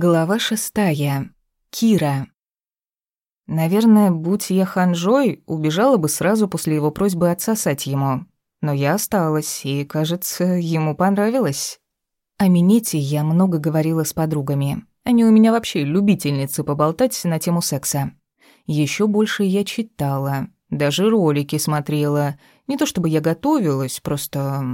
Глава шестая. Кира. Наверное, будь я ханжой, убежала бы сразу после его просьбы отсосать ему. Но я осталась, и, кажется, ему понравилось. О минете я много говорила с подругами. Они у меня вообще любительницы поболтать на тему секса. Еще больше я читала, даже ролики смотрела. Не то чтобы я готовилась, просто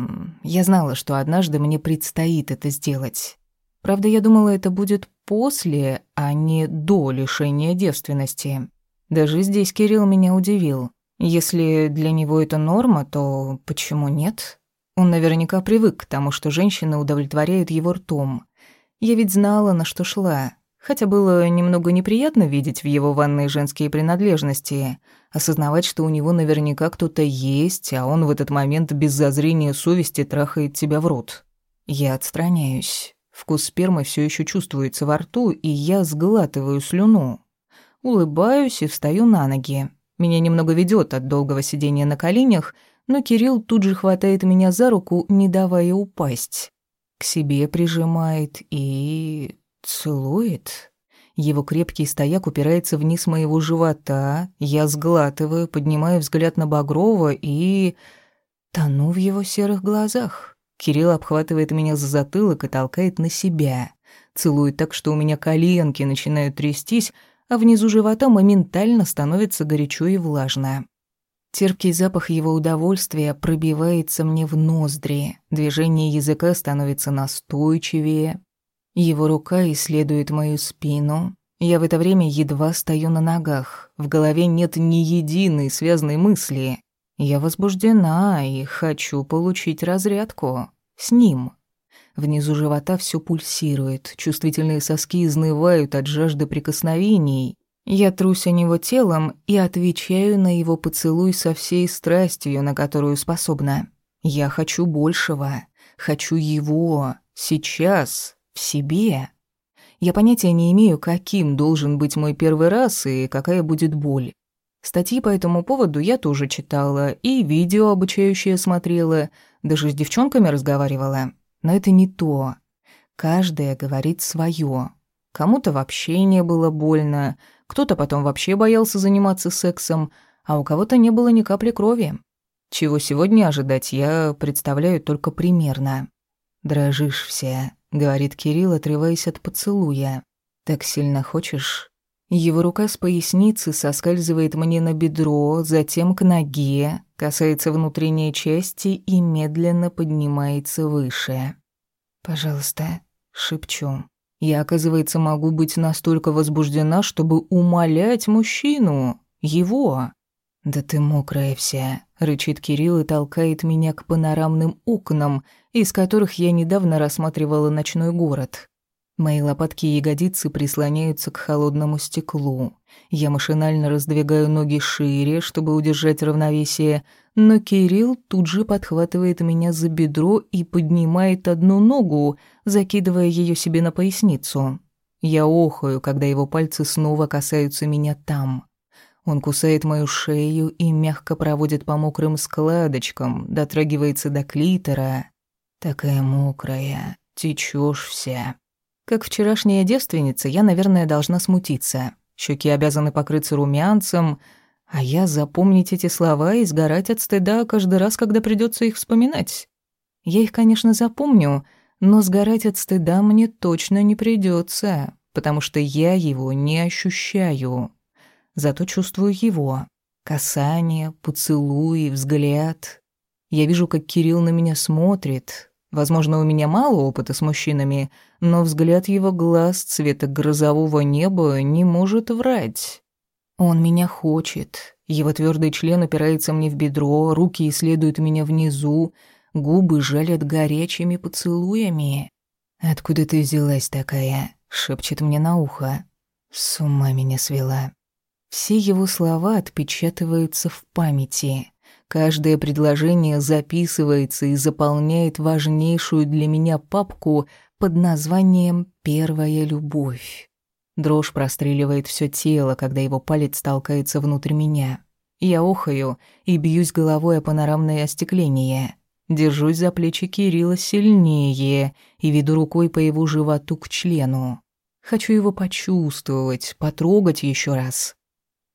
я знала, что однажды мне предстоит это сделать. Правда, я думала, это будет после, а не до лишения девственности. Даже здесь Кирилл меня удивил. Если для него это норма, то почему нет? Он наверняка привык к тому, что женщины удовлетворяют его ртом. Я ведь знала, на что шла. Хотя было немного неприятно видеть в его ванной женские принадлежности, осознавать, что у него наверняка кто-то есть, а он в этот момент без зазрения совести трахает тебя в рот. Я отстраняюсь. Вкус спермы все еще чувствуется во рту, и я сглатываю слюну. Улыбаюсь и встаю на ноги. Меня немного ведет от долгого сидения на коленях, но Кирилл тут же хватает меня за руку, не давая упасть. К себе прижимает и... целует. Его крепкий стояк упирается вниз моего живота, я сглатываю, поднимаю взгляд на Багрова и... тону в его серых глазах. Кирилл обхватывает меня за затылок и толкает на себя. Целует так, что у меня коленки начинают трястись, а внизу живота моментально становится горячо и влажно. Терпкий запах его удовольствия пробивается мне в ноздри, движение языка становится настойчивее. Его рука исследует мою спину. Я в это время едва стою на ногах, в голове нет ни единой связной мысли. Я возбуждена и хочу получить разрядку. С ним. Внизу живота все пульсирует, чувствительные соски изнывают от жажды прикосновений. Я трусь о него телом и отвечаю на его поцелуй со всей страстью, на которую способна. Я хочу большего, хочу его, сейчас, в себе. Я понятия не имею, каким должен быть мой первый раз и какая будет боль. Статьи по этому поводу я тоже читала, и видео обучающие смотрела, даже с девчонками разговаривала. Но это не то. Каждая говорит свое. Кому-то вообще не было больно, кто-то потом вообще боялся заниматься сексом, а у кого-то не было ни капли крови. Чего сегодня ожидать, я представляю только примерно. «Дрожишь вся», — говорит Кирилл, отрываясь от поцелуя. «Так сильно хочешь?» Его рука с поясницы соскальзывает мне на бедро, затем к ноге, касается внутренней части и медленно поднимается выше. «Пожалуйста», — шепчу. Я, оказывается, могу быть настолько возбуждена, чтобы умолять мужчину, его. «Да ты мокрая вся», — рычит Кирилл и толкает меня к панорамным окнам, из которых я недавно рассматривала ночной город. Мои лопатки и ягодицы прислоняются к холодному стеклу. Я машинально раздвигаю ноги шире, чтобы удержать равновесие, но Кирилл тут же подхватывает меня за бедро и поднимает одну ногу, закидывая ее себе на поясницу. Я охаю, когда его пальцы снова касаются меня там. Он кусает мою шею и мягко проводит по мокрым складочкам, дотрагивается до клитора. Такая мокрая, течешь вся. Как вчерашняя девственница, я, наверное, должна смутиться. Щеки обязаны покрыться румянцем, а я запомнить эти слова и сгорать от стыда каждый раз, когда придется их вспоминать. Я их, конечно, запомню, но сгорать от стыда мне точно не придется, потому что я его не ощущаю. Зато чувствую его. Касание, поцелуй, взгляд. Я вижу, как Кирилл на меня смотрит, Возможно, у меня мало опыта с мужчинами, но взгляд его глаз цвета грозового неба не может врать. Он меня хочет. Его твердый член опирается мне в бедро, руки исследуют меня внизу, губы жалят горячими поцелуями. «Откуда ты взялась такая?» — шепчет мне на ухо. С ума меня свела. Все его слова отпечатываются в памяти. Каждое предложение записывается и заполняет важнейшую для меня папку под названием «Первая любовь». Дрожь простреливает все тело, когда его палец толкается внутрь меня. Я охаю и бьюсь головой о панорамное остекление. Держусь за плечи Кирилла сильнее и веду рукой по его животу к члену. Хочу его почувствовать, потрогать еще раз.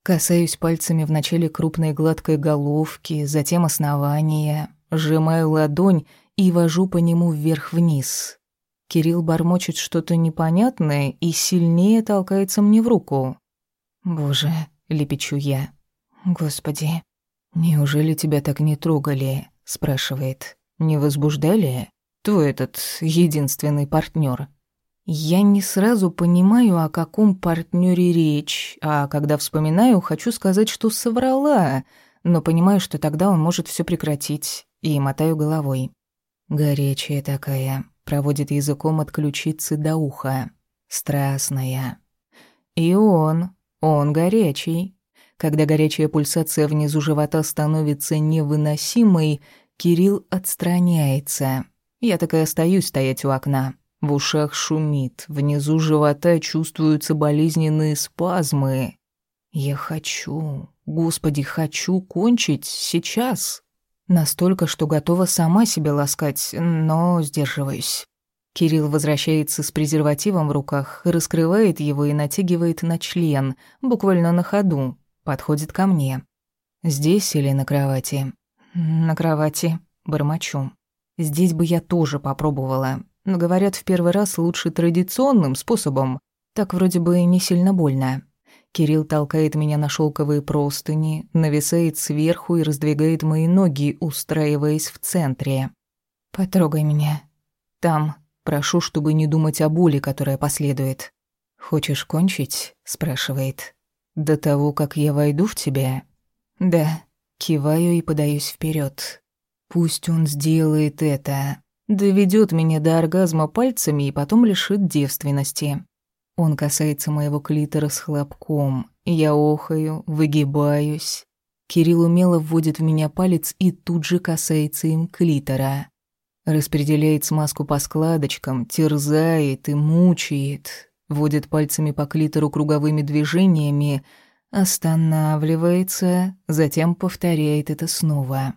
Касаюсь пальцами вначале крупной гладкой головки, затем основания, сжимаю ладонь и вожу по нему вверх-вниз. Кирилл бормочет что-то непонятное и сильнее толкается мне в руку. «Боже», — лепечу я. «Господи». «Неужели тебя так не трогали?» — спрашивает. «Не возбуждали?» «Твой этот единственный партнер. Я не сразу понимаю, о каком партнере речь, а когда вспоминаю, хочу сказать, что соврала, но понимаю, что тогда он может все прекратить, и мотаю головой. Горячая такая, проводит языком от ключицы до уха. Страстная. И он, он горячий. Когда горячая пульсация внизу живота становится невыносимой, Кирилл отстраняется. Я так и остаюсь стоять у окна. В ушах шумит, внизу живота чувствуются болезненные спазмы. Я хочу, господи, хочу кончить сейчас. Настолько, что готова сама себя ласкать, но сдерживаюсь. Кирилл возвращается с презервативом в руках, раскрывает его и натягивает на член, буквально на ходу, подходит ко мне. «Здесь или на кровати?» «На кровати», — бормочу. «Здесь бы я тоже попробовала, но говорят в первый раз лучше традиционным способом. Так вроде бы и не сильно больно. Кирилл толкает меня на шелковые простыни, нависает сверху и раздвигает мои ноги, устраиваясь в центре. «Потрогай меня. Там. Прошу, чтобы не думать о боли, которая последует». «Хочешь кончить?» – спрашивает. «До того, как я войду в тебя?» «Да». Киваю и подаюсь вперед. «Пусть он сделает это доведет меня до оргазма пальцами и потом лишит девственности. Он касается моего клитора с хлопком. Я охаю, выгибаюсь. Кирилл умело вводит в меня палец и тут же касается им клитора. Распределяет смазку по складочкам, терзает и мучает. Водит пальцами по клитору круговыми движениями, останавливается, затем повторяет это снова.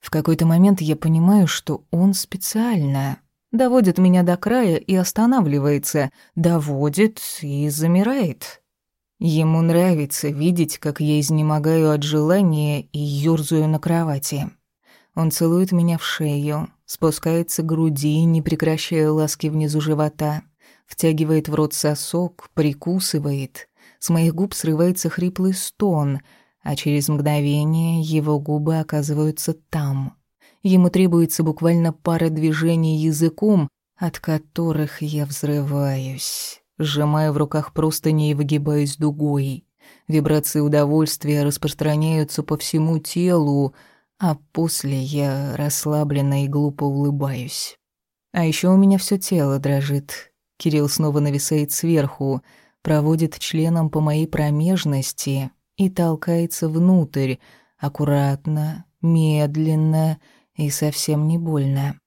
В какой-то момент я понимаю, что он специально доводит меня до края и останавливается, доводит и замирает. Ему нравится видеть, как я изнемогаю от желания и юрзаю на кровати. Он целует меня в шею, спускается к груди, не прекращая ласки внизу живота, втягивает в рот сосок, прикусывает. С моих губ срывается хриплый стон — а через мгновение его губы оказываются там. Ему требуется буквально пара движений языком, от которых я взрываюсь. сжимая в руках простыни и выгибаюсь дугой. Вибрации удовольствия распространяются по всему телу, а после я расслабленно и глупо улыбаюсь. А еще у меня все тело дрожит. Кирилл снова нависает сверху, проводит членом по моей промежности — и толкается внутрь, аккуратно, медленно и совсем не больно.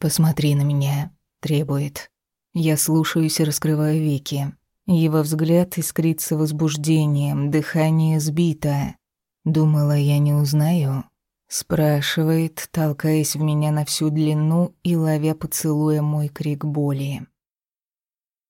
«Посмотри на меня», — требует. Я слушаюсь и раскрываю веки. Его взгляд искрится возбуждением, дыхание сбито. «Думала, я не узнаю?» Спрашивает, толкаясь в меня на всю длину и ловя поцелуя мой крик боли.